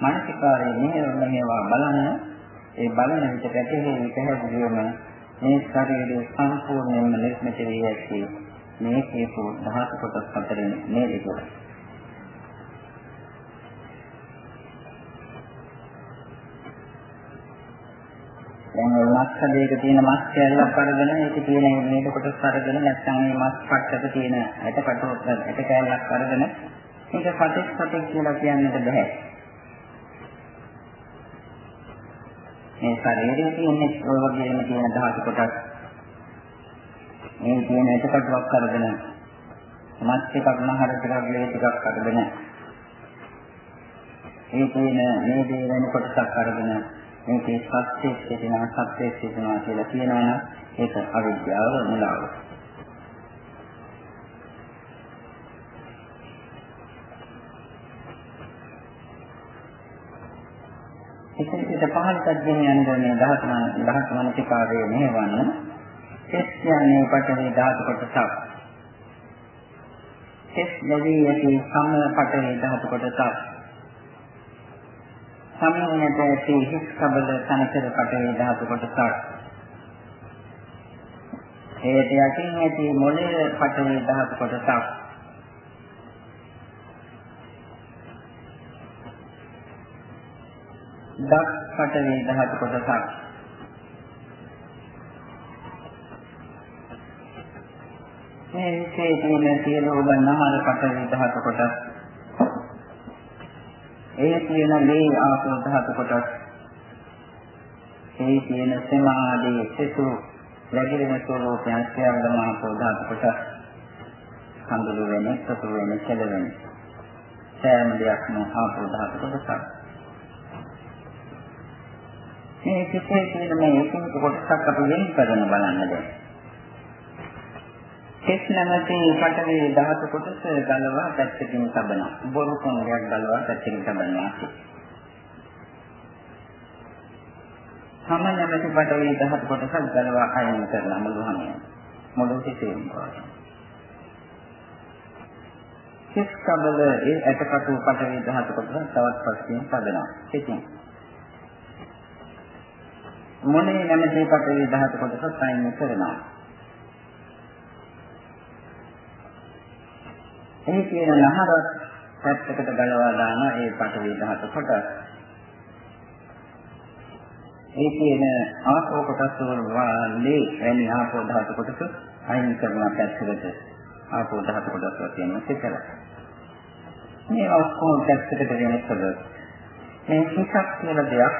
මානසිකාරයේ මෙහෙම මේවා බලන ඒ බලන විට පැහැදිලි පැහැදිලිවම මේ ශරීරයේ සම්පූර්ණයෙන්ම නිර්මිත වී ඇති මේ කියපු දහස් කොටස් අතරින් මේ දෙක. දැන් මස් කඩේක තියෙන මස් කැල්ලක් අරගෙන ඒක තියෙන මේක කොටස් අරගෙන නැත්නම් මේ මස් කට්ටක තියෙන ඇට කටුවක් ඇට කැල්ලක් අරගෙන මේක පටික් පටික් කියලා කියන්නට බෑ. මේ ශරීරයේ තියෙන ඔය වගේම තියෙන ධාතු කොටස් මේ තියෙන ඇට කටුවක් අරගෙන මස් ටිකක් නහර ටිකක් ලේ ටිකක් අරගෙන ඒ තියෙන මේ දේ වෙන කොටසක් අරගෙන මේකේ සත්‍යයක් සිටිනවා සත්‍යයක් සිටිනවා කියලා කියනවා නම් ඒක අවිද්‍යාව මුලාව. ඉතින් පිට පහළට ගෙන යන මේ දහසමන දහසමන ටිකාවේ මෙහෙවන්න එස් කියන්නේ පටවි ධාතු කොටසක්. එස් දෙවි යටි සම පටවි ධාතු කොටසක්. සමීනට ඇති හිස් කබල තනතර පටේ ධාතු කොටසක්. ඒට යටින් ඇති මොළේ පටේ ධාතු කොටසක්. දක් පටේ ධාතු කොටසක්. මේ විශේෂයෙන් තියෙන ඔබ නහර පටේ ධාතු කොටස් ඒ තියෙන මේ ආපෝ ධාතු කොටස් ඒ තියෙන සමාධි සිසු ලැබෙන ස්වરૂපයන් සියල්ලම ආපෝ ධාතු කොටස් කඳුළු වෙන, සතු වෙන, කෙල වෙන සෑම දෙයක්ම ආපෝ ධාතු කොටසක්. මේ කිසිේ කියන මේ එකින් කොටසක් අපි වෙන් කරන බලන්න දැන්. කෙස් නැමැති පටවේ ධාතු කොටස ගලවා පැත්තකින් තබනවා. බොරු කොණයක් ගලවා පැත්තකින් තබනවා. සම නැමැති පටවේ ධාතු කොටස ගලවා අයින් කරලා මුළුහම මුළු සිතේම කෙස් කබල ඒ ඇටකටු පටවේ ධාතු කොටස තවත් පස්සෙන් තබනවා. ඉතින් මොනේ නැමැති පටවේ ධාතු කොටස අයින් කරනවා. එහි තියෙන නහර පැත්තකට ගලවා දාන ඒ පටවි ධාතු කොටස්. ඒ තියෙන ආපෝ කොටස් වල වාලේ වැනි ආපෝ ධාතු කොටස අයින් කරන පැත්තකට ආපෝ ධාතු කොටස් වල තියෙන සිතල. මේ ඔක්කොම පැත්තකට ගෙනස්සද මේ හිතක් කියන දෙයක්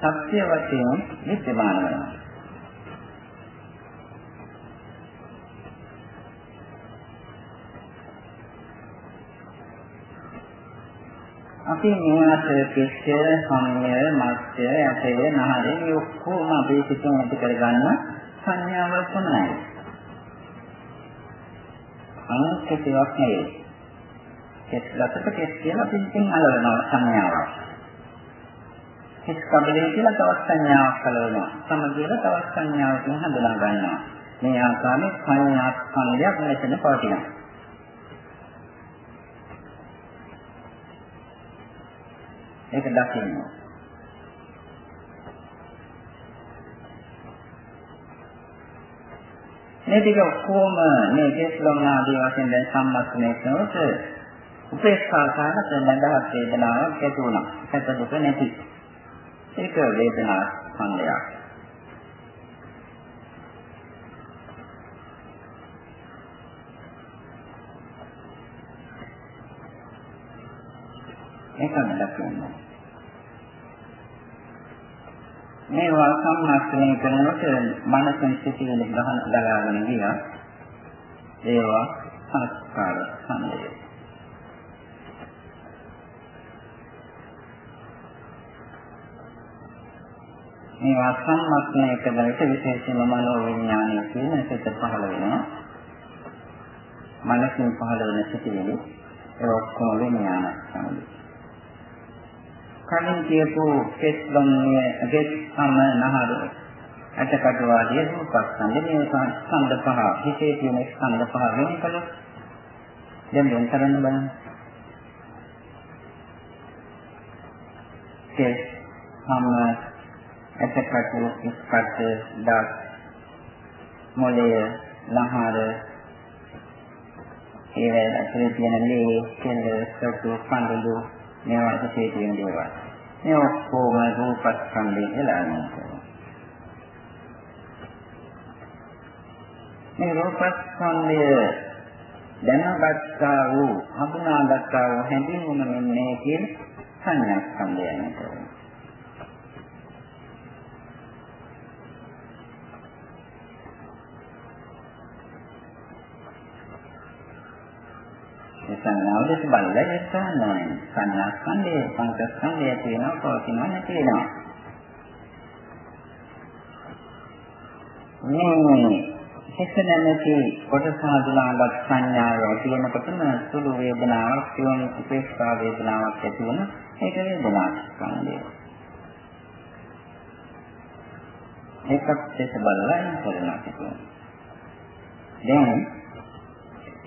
සත්‍ය වශයෙන් විද්‍යමාන වෙනවා. අපි මේවට කෙස්ය, සම්ය, මත්ය, ඇටය, නහරය මේ ඔක්කොම අපේ සිතෙන් ඇති කරගන්න සංඥාවල් තමයි. අනිත්‍යයක් නෙවෙයි. කෙස් ලකට කෙස් කියලා පිටින් අලවනවා සංඥාවක්. කෙස් කබලේ කියලා තවත් සංඥාවක් කලවනවා. සම කියලා තවත් සංඥාවකින් හඳුනා ගන්නවා. මේ ආකාරයේ සංඥා ස්කන්ධයක් මෙතන පවතිනවා. ඒක දකින්න. මේ ටික ඔක්කොම මේ කෙස්ලොම් ආදී වශයෙන් දැන් සම්මස්තනේ කරනකොට උපේක්ෂා කාරක නැදහත් වේදනාවක් ඇති වුණා. සැප දුක නැති. ඒක වේදනා සංලයක්. ඒකම දක්වන්න. මේවා සම්මාස්තනය කරනකොට මනසෙන් සිටින ගහන දලාගෙන ගියා. ඒවා සංස්කාර සංදේ. මේවා සම්මාස්තනය කරන විට විශේෂයෙන්ම මනෝ විඥානය කියන සිත පහළ වෙනවා. මනසින් පහළ වෙන සිටිනේ ඒ ඔක්කොම විඥාන සංදේ. කලින් කියපු කෙස්ලොම්ය කෙස් සම නහර අටකට වාදී රූපස්කන්ධ මේ ස්කන්ධ පහ හිතේ තියෙන ස්කන්ධ පහ වෙන කලොත් දැන් වෙන කරන්න බලන්න කෙස් සම අටකට ස්කන්ධ දාස් මොළය නහර ඒ ඇතුලේ තියෙන ලේ කෙල සතු කඳුළු මේවා හිතේ තියෙන දේවල්. මේ ඔක්කොම රූපස්කන්ධය කියලා අනුකරණය මේ රූපස්කන්ධය දැනගත්තා වූ හඳුනාගත්තා වූ හැඳින්වීම මෙන්නේ කියන සංඥාස්කන්ධය අනුකරණය සංඥාව දෙක බලලා ඒක කරන්න ඕනේ. සංඥාස්කන්ධය, පංචස්කන්ධය තියෙනවා, පවතිනවා නැති වෙනවා. මේ හිත නැමැති කොටස හඳුනාගත් සංඥාව ඇති වෙනකොටම සුළු වේදනාවක් කියන උපේක්ෂා වේදනාවක් ඇති වෙන ඒක වේදනා ස්කන්ධය. ඒකත් දෙක බලලා ඉන්න කරනවා කියන්නේ. දැන්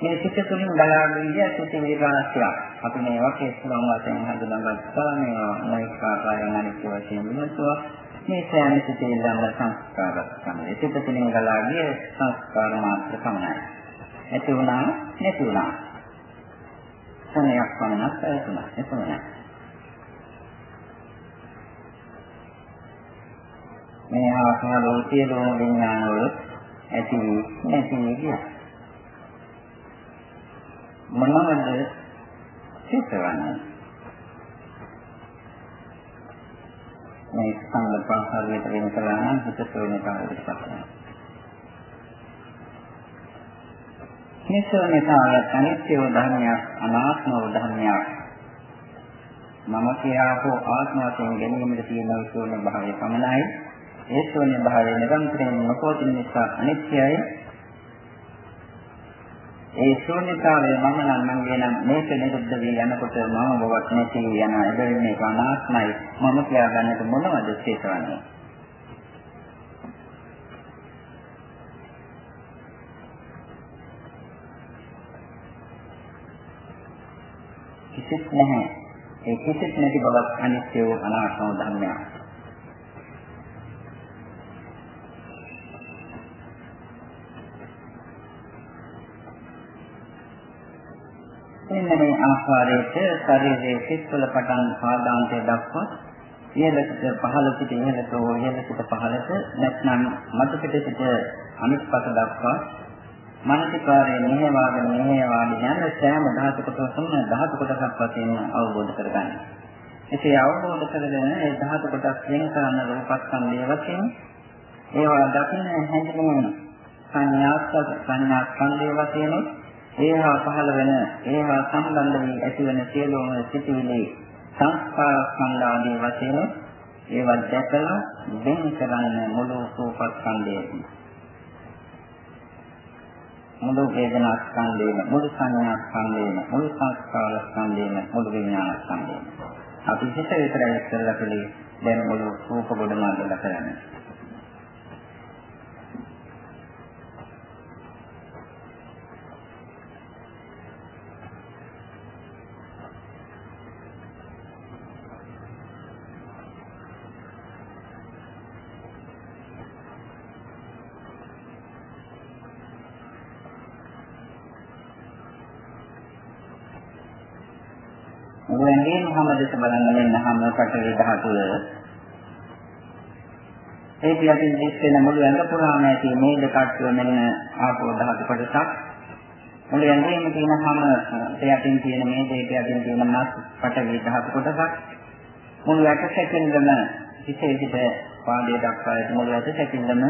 මේ සිත තුළින් බලාගෙන ගිය සිත විපාකයක්. අපි මේවා කේස්ලම් වශයෙන් හඳුනාගත්තා මේවා නොඑක ආකාරයෙන් අනිත්‍ය වශයෙන් විමසුවා. මේ සෑම සිතේ ළඟ සංස්කාරයක් තමයි. සිත තුළින් ගලා ගිය සංස්කාර මාත්‍ර පමණයි. ඇති වුණා නැති වුණා. සමයක් පමණක් ඇතුණා. එතනයි. මේ ආකාර සියලුම විඥාන වල ඇති නැති ගියා. මොනවද සිතවන්නේ? මේ සංග පහළියට වෙන කළා නම් හිත සෝනිකාවට සපනවා. මේ සෝනිකාවට අනිත්‍ය ධර්මයක් අනාත්ම ධර්මයක් මම කියාපෝ ආත්ම වශයෙන් ගැනීමට තියෙන ශූන්‍ය භාවය පමණයි. ඒ ශූන්‍ය භාවය නිරන්තරයෙන් නොපවතින නිසා අනිත්‍යයි ඒ ශූන්‍යතාවය මම නම් මගේ නම් මේක නිරුද්ධ වී යනකොට මම බවක් නැති යන එබැවින් මේක අනාත්මයි. මම කියා ගන්නට මොනවද ශේෂවන්නේ කිසිත් නැහැ. ඒ කිසිත් නැති බවක් අනිත්‍ය වූ අනාත්ම ධර්මයක්. මෙන්න මේ ආකාරයට ශරීරයේ සිත්වල පටන් පාදාන්තය දක්වා ඉහළට පහළ සිට ඉහළට හෝ ඉහළ සිට පහළට නැත්නම් මත පිට සිට අනිත්පත දක්වා මානසිකාරයේ මෙහෙවාගෙන මෙහෙවාගෙන යන සෑම ධාතු කොටසම ධාතු කොටසක් වශයෙන් අවබෝධ කරගන්න. එසේ අවබෝධ කරගෙන ඒ ධාතු කොටස් වෙන කරන රූපස්කන්ධය වශයෙන් ඒවා දකින්න හැඳින්වෙන සංඥාස්ක සංඥාස්කන්ධය වශයෙන් ඒහා පහළ වෙන ඒහා සම්බන්ධ වී ඇතිවන සියලුම සිටිවිලි සංස්කාර ස්කන්ධාදී වශයෙන් ඒවා දැකලා වෙන් කරන්න මුළු රූපස්කන්ධයම මුළු වේදනා ස්කන්ධයම මුළු සංඥා ස්කන්ධයම මුළු සංස්කාර ස්කන්ධයම මුළු විඥාන ස්කන්ධයම අපි හිත විතරයි ඉස්සෙල්ලා කලේ දැන් මුළු රූප ගොඩම අල්ලලා කරන්නේ. මුලින්ම හැම දෙස බලන්න මෙන්න හැම පටවි ධාතුව? ඒ පිටින් දිස්සෙන මුළු ඇඟ පුරාම ඇති මේ දෙකට්ටුව මෙන්න ආපෝ ධාතු කොටසක්. මුළු ඇඟේම තියෙන හැම දෙයකින් තියෙන මේ දෙයකින් තියෙන මාස් පටවි ධාතු කොටසක්. මුළු ඇට සැකින්දම හිතේ සිට පාදයේ දක්වා ඇති මුළු ඇට සැකින්දම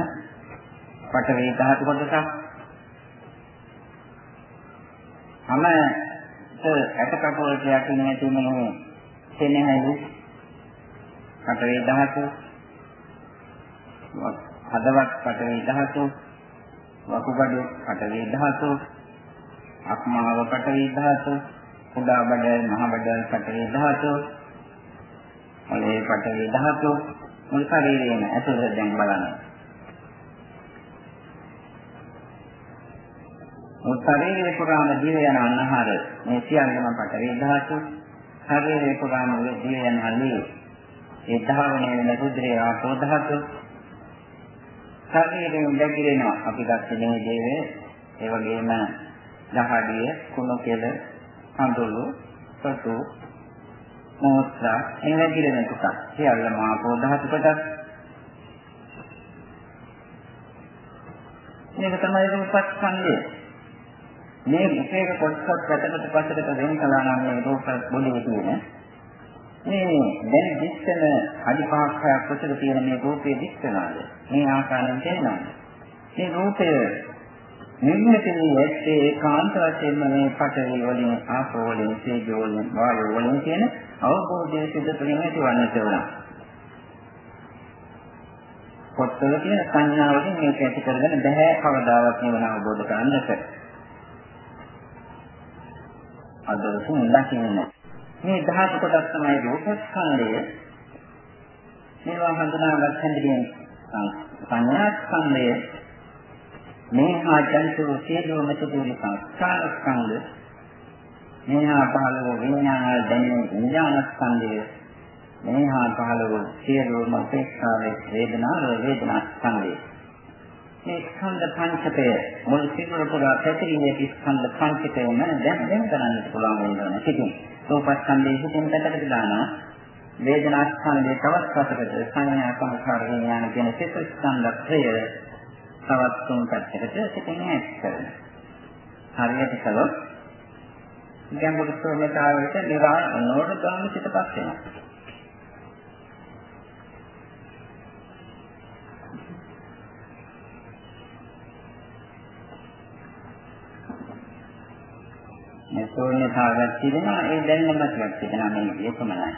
පටවි ධාතු කොටසක්. හැම ඇටකට වලට යටින් ඇති මේ සෙනෙහයි කටවේ ධාතු හදවත් කටවේ ධාතු වකුගඩු කටවේ ධාතු අක්මාව කටවේ ධාතු කුඩා බඩ මහ බඩ කටවේ ධාතු මොලේ කටවේ ධාතු මුළු ශරීරයේම ඇතුළත දැන් බලන්න. ශරීරේ පුරාම දිව යන අන්නහර මේ සියල්ලම පටවි ධාතු ශරීරේ පුරාම දිව යන අලී ඒ ධාවනයේ වෙන රුධිරය ආපෝ ධාතු ශරීරයෙන් දැකිරෙනවා. අපි දැක්කේ දේවේ ඒ වගේම දහඩිය කුණු කෙල හඳුළු සතු මොහොත්සා එන දිරෙන ටික සියල්ලම ආපෝ ධාතු කොටස් මේක තමයි රූපස්කන්ධය. මේ විශේෂ කොටසක් පැත්තකට පස්සට වෙන් කළා නම් මේ රූප බොඩියේ තියෙන මේ දැන් දිස්සන අදිපාක්ෂයක් කොටද තියෙන මේ රූපේ දිස්සනාද මේ ආකාරයෙන් තේරෙනවා. මේ රූපය නිර්මිතී ඇත්තේ ඒකාන්ත වශයෙන්ම මේ පඨවි වලින් ආපෝ වලින් තේජෝ වලින් වායෝ වලින් කියන අවබෝධය සිදු තුළින් ඇතිවන්නට උනා. පොත්වල තියෙන සංඥාවකින් මේක ඇති කරගෙන බෑ කවදාවත් නිවන අවබෝධ කරගන්නට. අදවසින් දකින්න. මේ ධාතු කොටස් තමයි රූපස්කන්ධය. මේවා හඳුනාගත් හැඳින් සංඥාස්කන්ධය මේ හා ජනිත වූ සියලුම චතුරි සංස්කාර ස්කන්ධ මේ හා පහළ වූ විඥාන දැනෙන විඥාන ස්කන්ධය මේ හා පහළ වූ සියලුම උපේක්ෂාවේ වේදනා වේදනා ස්කන්ධය මේ ස්කන්ධ පංචකය මුල් සිරුර පුරා පැතිරීමේ ස්කන්ධ පංචකයම දැන් දැන් ගණන්ට පුළුවන් වෙනවා කිසිම රූපස්කන්ධයේ හිතෙන් පැත්තකට දානවා වේදනා ස්කන්ධයේ තවත් පැත්තකට සංඥා සංඛාර විඥාන කියන සිත ස්කන්ධ තවත් තුන් පැත්තකට සිටින ඇස් කරනවා. හරියට කළොත් ගැඹුරු ශ්‍රමතාවයට නිරා නෝඩ ගාමී සිටපත් වෙනවා. මේ ශූන්‍යතාවයක් තිබෙනවා ඒ දැනීමක් තිබෙනවා මේ ඒකමයි.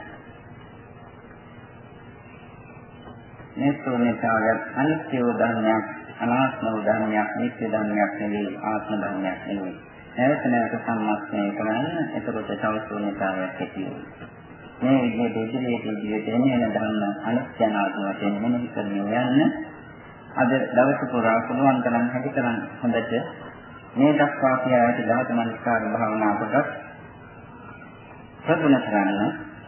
මේ ශූන්‍යතාවයක් අනිත්‍ය ධර්මයක් අනාත්ම ධර්මයක්, නිත්‍ය ධර්මයක් නෙවෙයි, ආත්ම ධර්මයක් නෙවෙයි. නැවත නැවත සම්මස්නය කරන්න එතකොට සෞසුන්‍යතාවයක් ඇති මේ විදිහට ඉදිරියට ඉදිරියට එන ධර්ම අනිත්‍ය අනාත්ම වශයෙන් මෙනෙහි කරමින් යන්න අද දවස පුරා පුළුවන් තරම් හැටි කරන් හොඳට මේ දක්වා කියාට ධාතු මනස්කාර භාවනා කොටස් ප්‍රගුණ කරන්න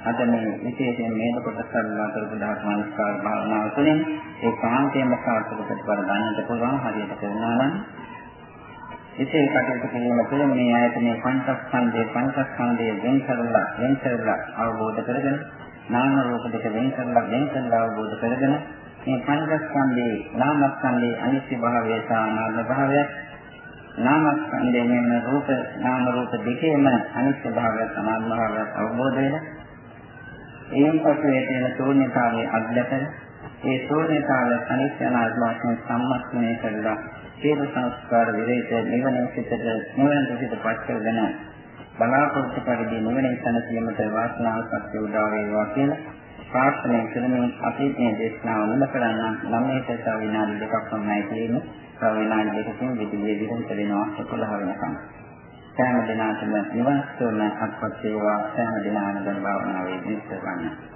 අද මේ විශේෂයෙන් මේක කොටස් කරලා කරපු දහස් මනස්කාර භාවනාව තුළින් ඒ කාන්තේම සාර්ථක ප්‍රතිඵල ගන්නට පුළුවන් හරියට කරනවා නම් ඉතින් කටයුතු කිරීම තුළ මේ ආයතනයේ පංචස්කන්ධයේ පංචස්කන්ධයේ වෙන් කරලා වෙන් කරලා අවබෝධ කරගෙන නාම රූප දෙක වෙන් කරලා වෙන් කරලා අවබෝධ කරගෙන මේ පංචස්කන්ධයේ නාමස්කන්ධයේ අනිත්‍ය භාවය සහ අනාත්ම භාවය නාමස්කන්ධයෙන් රූප නාම රූප දෙකේම අනිත්‍ය භාවය සමාන භාවය අවබෝධ වෙලා එයින් පසු ඒ තියෙන ශූන්‍යතාවයේ අධ්‍යතන ඒ ශූන්‍යතාවය අනිත්‍ය අනාත්ම වශයෙන් සම්මස්නය කරලා සියලු සංස්කාර විරේත නිවන සිතට නිවන සිතපත් කරගෙන බලාපොරොත්තු පරිදි නිවන සැනසීමට වාසනාව සත්‍ය උදා වේවා කියලා ප්‍රාර්ථනා කරමින් අපි මේ දේශනාව මුල කරන්න නම් මේක තව විනාඩි දෙකක් පමණයි තියෙන්නේ. තව විනාඩි දෙකකින් විදුලිය විදුලි වෙනවා 11 වෙනකම්. සෑම දිනකටම නිවන් සෝම අත්පත් වේවා සෑම දිනකටම භාවනාවේ නිරත වන්න.